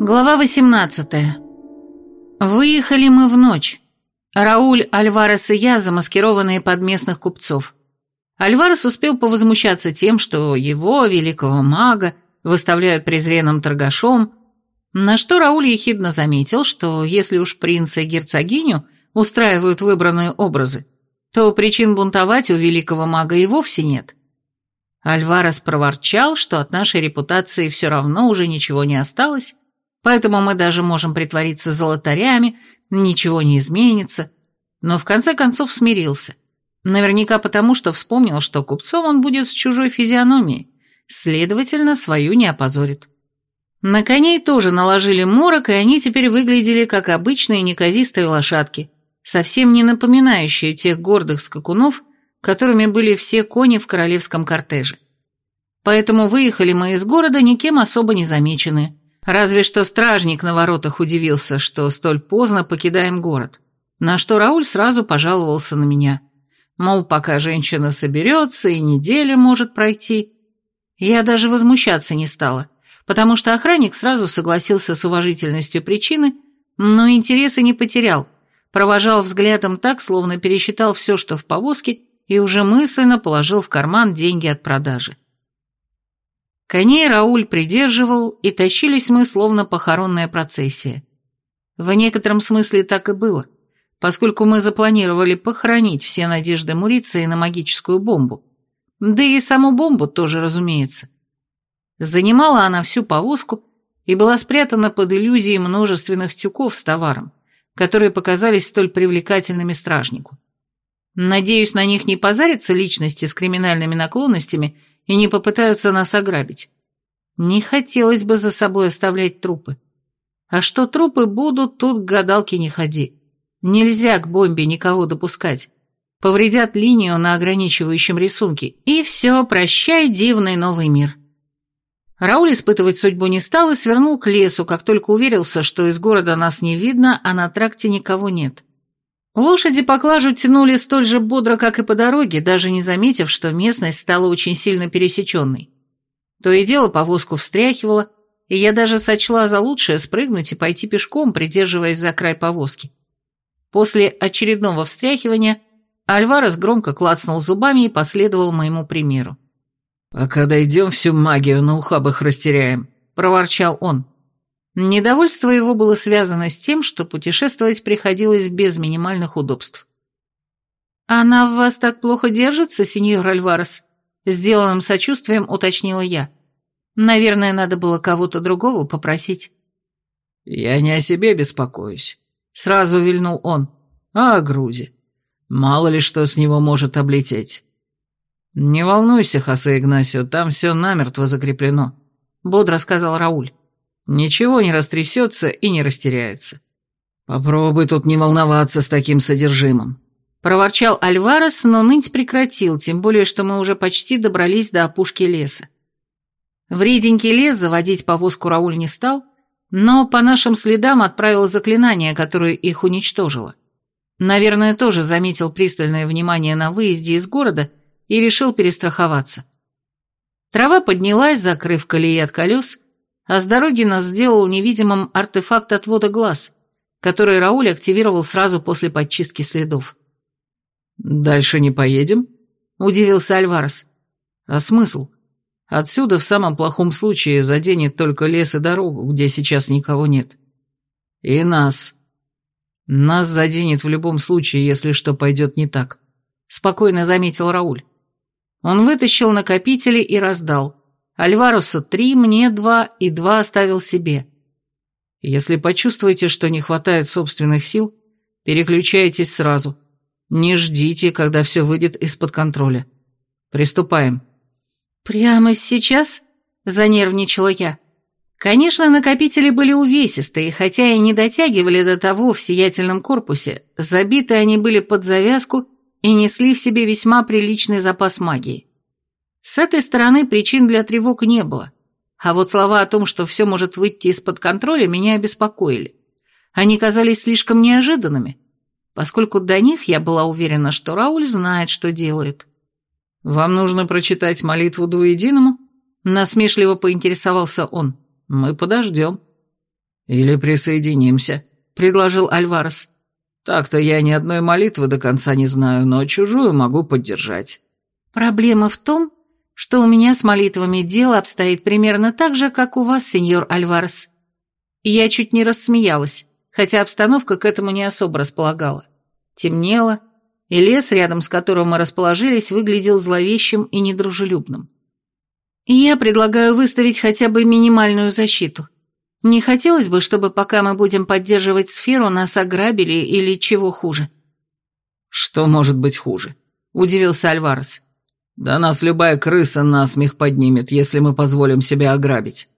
Глава 18. Выехали мы в ночь. Рауль, Альварес и я, замаскированные под местных купцов. Альварес успел повозмущаться тем, что его, великого мага, выставляют презренным торгашом, на что Рауль ехидно заметил, что если уж принца и герцогиню устраивают выбранные образы, то причин бунтовать у великого мага и вовсе нет. Альварес проворчал, что от нашей репутации все равно уже ничего не осталось, Поэтому мы даже можем притвориться золотарями, ничего не изменится. Но в конце концов смирился. Наверняка потому, что вспомнил, что купцом он будет с чужой физиономией, следовательно, свою не опозорит. На коней тоже наложили морок, и они теперь выглядели как обычные неказистые лошадки, совсем не напоминающие тех гордых скакунов, которыми были все кони в королевском кортеже. Поэтому выехали мы из города никем особо не замеченные. Разве что стражник на воротах удивился, что столь поздно покидаем город. На что Рауль сразу пожаловался на меня. Мол, пока женщина соберется, и неделя может пройти. Я даже возмущаться не стала, потому что охранник сразу согласился с уважительностью причины, но интереса не потерял, провожал взглядом так, словно пересчитал все, что в повозке, и уже мысленно положил в карман деньги от продажи. Коней Рауль придерживал, и тащились мы, словно похоронная процессия. В некотором смысле так и было, поскольку мы запланировали похоронить все надежды Муриции на магическую бомбу. Да и саму бомбу тоже, разумеется. Занимала она всю повозку и была спрятана под иллюзией множественных тюков с товаром, которые показались столь привлекательными стражнику. Надеюсь, на них не позарятся личности с криминальными наклонностями – и не попытаются нас ограбить. Не хотелось бы за собой оставлять трупы. А что трупы будут, тут к гадалке не ходи. Нельзя к бомбе никого допускать. Повредят линию на ограничивающем рисунке. И все, прощай, дивный новый мир. Рауль испытывать судьбу не стал и свернул к лесу, как только уверился, что из города нас не видно, а на тракте никого нет. Лошади по клажу тянули столь же бодро, как и по дороге, даже не заметив, что местность стала очень сильно пересеченной. То и дело повозку встряхивало, и я даже сочла за лучшее спрыгнуть и пойти пешком, придерживаясь за край повозки. После очередного встряхивания Альварес громко клацнул зубами и последовал моему примеру. «Пока дойдем, всю магию на ухабах растеряем», — проворчал он. Недовольство его было связано с тем, что путешествовать приходилось без минимальных удобств. «Она в вас так плохо держится, сеньор Альварес?» Сделанным сочувствием уточнила я. «Наверное, надо было кого-то другого попросить». «Я не о себе беспокоюсь», — сразу вильнул он, — «а о грузе. Мало ли что с него может облететь». «Не волнуйся, Хосе Игнасио, там все намертво закреплено», — бодро сказал Рауль. Ничего не растрясется и не растеряется. Попробуй тут не волноваться с таким содержимым. Проворчал Альварес, но ныть прекратил, тем более, что мы уже почти добрались до опушки леса. В реденький лес заводить повозку Рауль не стал, но по нашим следам отправил заклинание, которое их уничтожило. Наверное, тоже заметил пристальное внимание на выезде из города и решил перестраховаться. Трава поднялась, закрыв колеи от колес, а с дороги нас сделал невидимым артефакт отвода глаз, который Рауль активировал сразу после подчистки следов. «Дальше не поедем?» – удивился Альварес. «А смысл? Отсюда в самом плохом случае заденет только лес и дорогу, где сейчас никого нет. И нас. Нас заденет в любом случае, если что пойдет не так», – спокойно заметил Рауль. Он вытащил накопители и раздал. Альварусу три, мне два и два оставил себе. Если почувствуете, что не хватает собственных сил, переключайтесь сразу. Не ждите, когда все выйдет из-под контроля. Приступаем. Прямо сейчас? Занервничала я. Конечно, накопители были увесистые, хотя и не дотягивали до того в сиятельном корпусе, забиты они были под завязку и несли в себе весьма приличный запас магии. С этой стороны причин для тревог не было. А вот слова о том, что все может выйти из-под контроля, меня обеспокоили. Они казались слишком неожиданными, поскольку до них я была уверена, что Рауль знает, что делает. «Вам нужно прочитать молитву двуединому?» Насмешливо поинтересовался он. «Мы подождем». «Или присоединимся», — предложил Альварес. «Так-то я ни одной молитвы до конца не знаю, но чужую могу поддержать». «Проблема в том, что у меня с молитвами дело обстоит примерно так же, как у вас, сеньор Альварес». Я чуть не рассмеялась, хотя обстановка к этому не особо располагала. Темнело, и лес, рядом с которым мы расположились, выглядел зловещим и недружелюбным. Я предлагаю выставить хотя бы минимальную защиту. Не хотелось бы, чтобы пока мы будем поддерживать сферу, нас ограбили или чего хуже. Что может быть хуже? Удивился Альварес. Да нас любая крыса насмех поднимет, если мы позволим себя ограбить.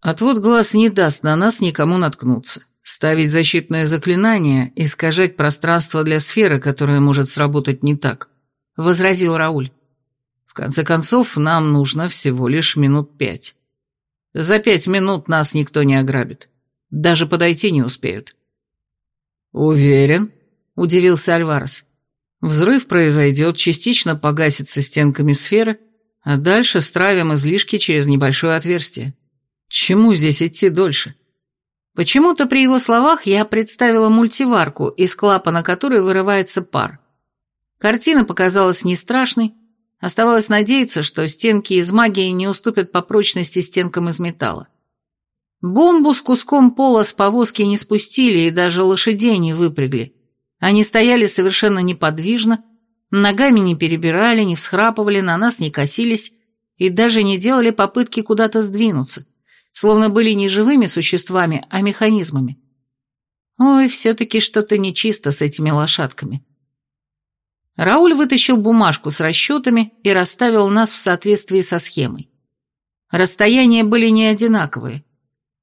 Отвод глаз не даст на нас никому наткнуться. Ставить защитное заклинание, искажать пространство для сферы, которое может сработать не так, возразил Рауль. В конце концов, нам нужно всего лишь минут пять. За пять минут нас никто не ограбит. Даже подойти не успеют. Уверен, удивился Альварес. Взрыв произойдет, частично погасится стенками сферы, а дальше стравим излишки через небольшое отверстие. Чему здесь идти дольше? Почему-то при его словах я представила мультиварку, из клапана которой вырывается пар. Картина показалась не страшной, оставалось надеяться, что стенки из магии не уступят по прочности стенкам из металла. Бомбу с куском пола с повозки не спустили и даже лошадей не выпрягли. Они стояли совершенно неподвижно, ногами не перебирали, не всхрапывали, на нас не косились и даже не делали попытки куда-то сдвинуться словно были не живыми существами, а механизмами. Ой, все-таки что-то нечисто с этими лошадками. Рауль вытащил бумажку с расчетами и расставил нас в соответствии со схемой. Расстояния были не одинаковые.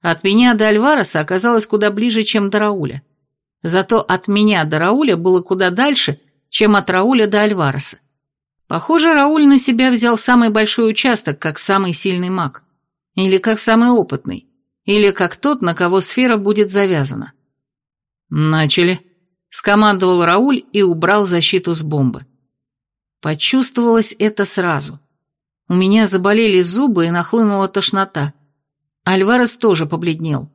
От меня до Альвареса оказалось куда ближе, чем до Рауля. Зато от меня до Рауля было куда дальше, чем от Рауля до Альвареса. Похоже, Рауль на себя взял самый большой участок, как самый сильный маг. Или как самый опытный. Или как тот, на кого сфера будет завязана. «Начали», — скомандовал Рауль и убрал защиту с бомбы. Почувствовалось это сразу. У меня заболели зубы и нахлынула тошнота. Альварес тоже побледнел.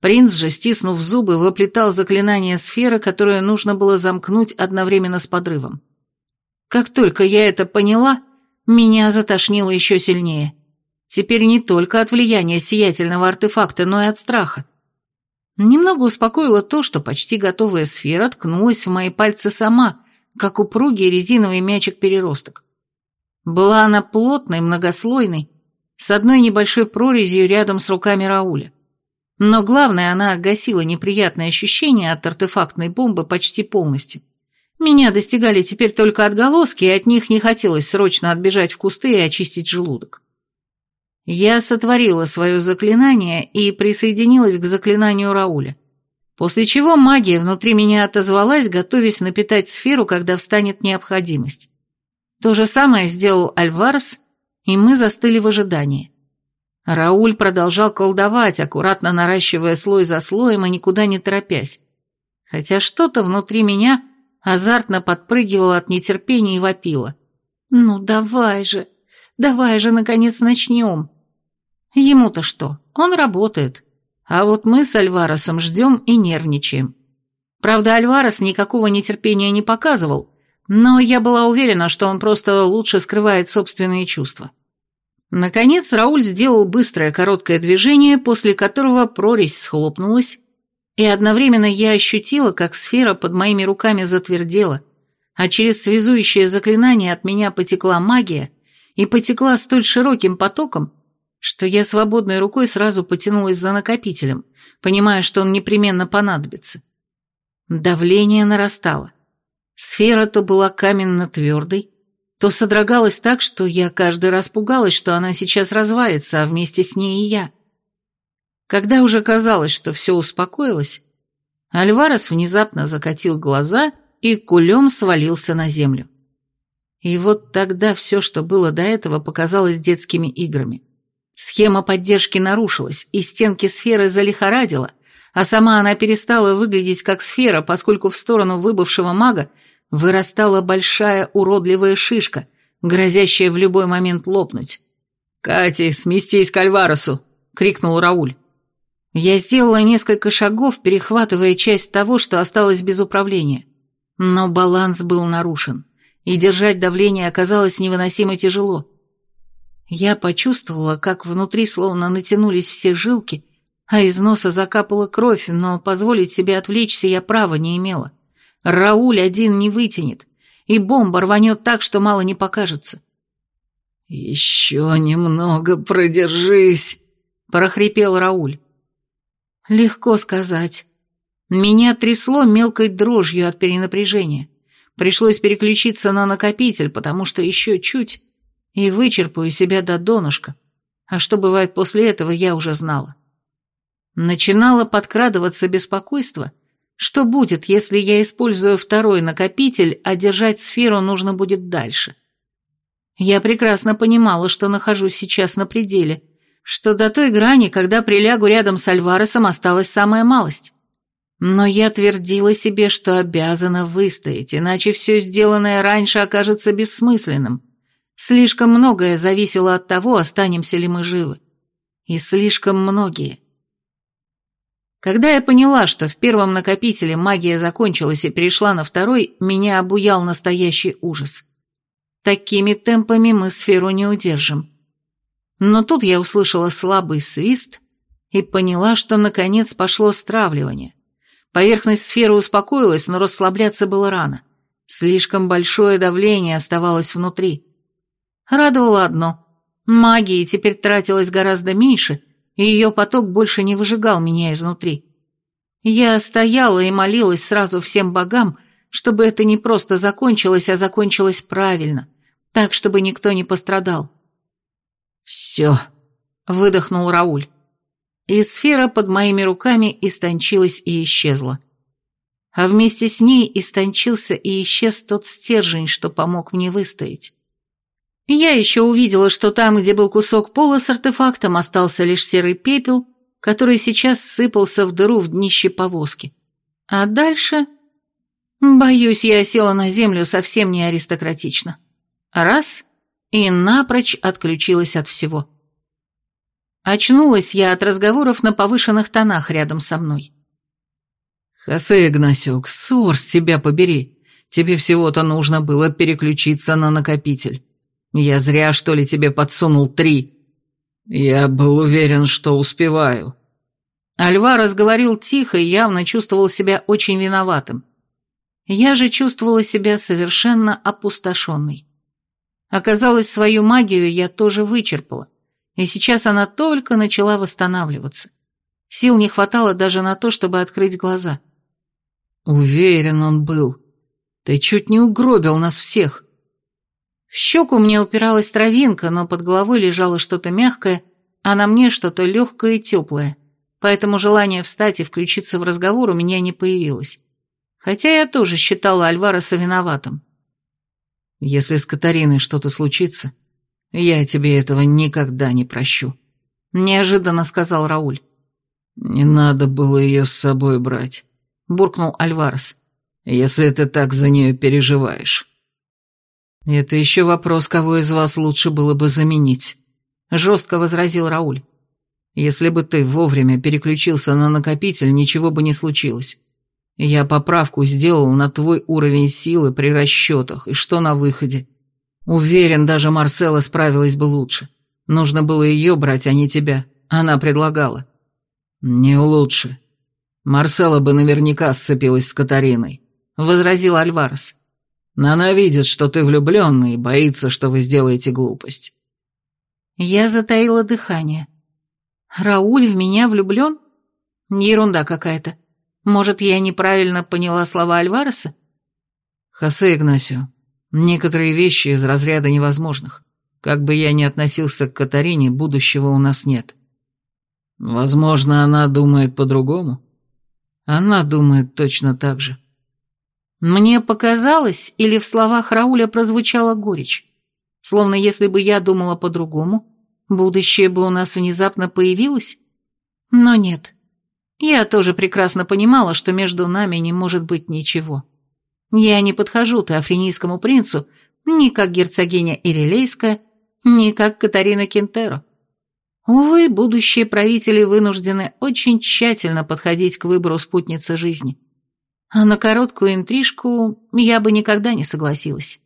Принц же, стиснув зубы, выплетал заклинание сферы, которое нужно было замкнуть одновременно с подрывом. Как только я это поняла, меня затошнило еще сильнее. Теперь не только от влияния сиятельного артефакта, но и от страха. Немного успокоило то, что почти готовая сфера ткнулась в мои пальцы сама, как упругий резиновый мячик-переросток. Была она плотной, многослойной, с одной небольшой прорезью рядом с руками Рауля. Но главное, она гасила неприятные ощущения от артефактной бомбы почти полностью. Меня достигали теперь только отголоски, и от них не хотелось срочно отбежать в кусты и очистить желудок. Я сотворила свое заклинание и присоединилась к заклинанию Рауля. После чего магия внутри меня отозвалась, готовясь напитать сферу, когда встанет необходимость. То же самое сделал Альварес, и мы застыли в ожидании. Рауль продолжал колдовать, аккуратно наращивая слой за слоем и никуда не торопясь. Хотя что-то внутри меня азартно подпрыгивало от нетерпения и вопило. «Ну давай же, давай же, наконец, начнем!» Ему-то что? Он работает. А вот мы с Альваресом ждем и нервничаем. Правда, Альварес никакого нетерпения не показывал, но я была уверена, что он просто лучше скрывает собственные чувства. Наконец Рауль сделал быстрое короткое движение, после которого прорезь схлопнулась, и одновременно я ощутила, как сфера под моими руками затвердела, а через связующее заклинание от меня потекла магия и потекла столь широким потоком, что я свободной рукой сразу потянулась за накопителем, понимая, что он непременно понадобится. Давление нарастало. Сфера то была каменно-твердой, то содрогалась так, что я каждый раз пугалась, что она сейчас развалится, а вместе с ней и я. Когда уже казалось, что все успокоилось, Альварес внезапно закатил глаза и кулем свалился на землю. И вот тогда все, что было до этого, показалось детскими играми. Схема поддержки нарушилась, и стенки сферы залихорадила, а сама она перестала выглядеть как сфера, поскольку в сторону выбывшего мага вырастала большая уродливая шишка, грозящая в любой момент лопнуть. «Кати, сместись к Альваресу!» — крикнул Рауль. Я сделала несколько шагов, перехватывая часть того, что осталось без управления. Но баланс был нарушен, и держать давление оказалось невыносимо тяжело. Я почувствовала, как внутри словно натянулись все жилки, а из носа закапала кровь, но позволить себе отвлечься я права не имела. Рауль один не вытянет, и бомба рванет так, что мало не покажется. «Еще немного продержись», — прохрипел Рауль. Легко сказать. Меня трясло мелкой дрожью от перенапряжения. Пришлось переключиться на накопитель, потому что еще чуть, и вычерпаю себя до донышка. А что бывает после этого, я уже знала. Начинало подкрадываться беспокойство, что будет, если я использую второй накопитель, а держать сферу нужно будет дальше. Я прекрасно понимала, что нахожусь сейчас на пределе, что до той грани, когда прилягу рядом с Альваресом, осталась самая малость. Но я твердила себе, что обязана выстоять, иначе все сделанное раньше окажется бессмысленным. Слишком многое зависело от того, останемся ли мы живы. И слишком многие. Когда я поняла, что в первом накопителе магия закончилась и перешла на второй, меня обуял настоящий ужас. Такими темпами мы сферу не удержим. Но тут я услышала слабый свист и поняла, что наконец пошло стравливание. Поверхность сферы успокоилась, но расслабляться было рано. Слишком большое давление оставалось внутри. Радовало одно. Магии теперь тратилось гораздо меньше, и ее поток больше не выжигал меня изнутри. Я стояла и молилась сразу всем богам, чтобы это не просто закончилось, а закончилось правильно, так, чтобы никто не пострадал. «Все», — выдохнул Рауль. И сфера под моими руками истончилась и исчезла. А вместе с ней истончился и исчез тот стержень, что помог мне выстоять. Я еще увидела, что там, где был кусок пола с артефактом, остался лишь серый пепел, который сейчас сыпался в дыру в днище повозки. А дальше... Боюсь, я села на землю совсем не аристократично. Раз и напрочь отключилась от всего. Очнулась я от разговоров на повышенных тонах рядом со мной. «Хосе Игнасиок, Сорс, тебя побери. Тебе всего-то нужно было переключиться на накопитель. Я зря, что ли, тебе подсунул три?» «Я был уверен, что успеваю». Альварес говорил тихо и явно чувствовал себя очень виноватым. Я же чувствовала себя совершенно опустошенной. Оказалось, свою магию я тоже вычерпала, и сейчас она только начала восстанавливаться. Сил не хватало даже на то, чтобы открыть глаза. Уверен он был. Ты чуть не угробил нас всех. В щеку мне упиралась травинка, но под головой лежало что-то мягкое, а на мне что-то легкое и теплое, поэтому желание встать и включиться в разговор у меня не появилось. Хотя я тоже считала Альвареса виноватым. Если с Катариной что-то случится, я тебе этого никогда не прощу», — неожиданно сказал Рауль. «Не надо было ее с собой брать», — буркнул Альварес, «если ты так за нее переживаешь». «Это еще вопрос, кого из вас лучше было бы заменить», — жестко возразил Рауль. «Если бы ты вовремя переключился на накопитель, ничего бы не случилось. Я поправку сделал на твой уровень силы при расчетах, и что на выходе? Уверен, даже Марсела справилась бы лучше. Нужно было ее брать, а не тебя. Она предлагала. Не лучше. Марсела бы наверняка сцепилась с Катариной, возразил Альварес. Она видит, что ты влюбленный, и боится, что вы сделаете глупость. Я затаила дыхание. Рауль в меня влюблен? Ерунда какая-то. Может, я неправильно поняла слова Альвареса? Хосе Игнасио, некоторые вещи из разряда невозможных. Как бы я ни относился к Катарине, будущего у нас нет. Возможно, она думает по-другому. Она думает точно так же. Мне показалось, или в словах Рауля прозвучала горечь. Словно если бы я думала по-другому, будущее бы у нас внезапно появилось. Но нет. Я тоже прекрасно понимала, что между нами не может быть ничего. Я не подхожу теофренийскому принцу ни как герцогиня Ирилейская, ни как Катарина Кентеро. Увы, будущие правители вынуждены очень тщательно подходить к выбору спутницы жизни. А на короткую интрижку я бы никогда не согласилась.